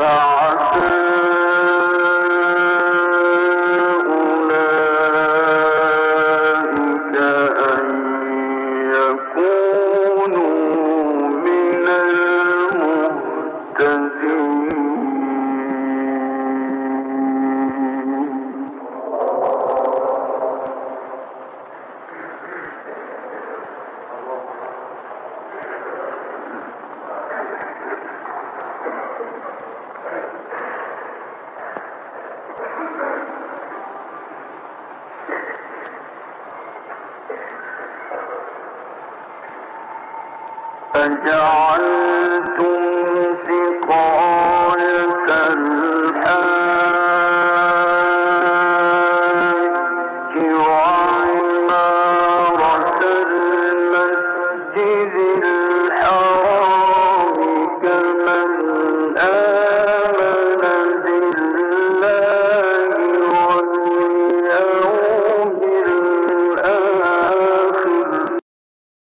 Cross فجعلتم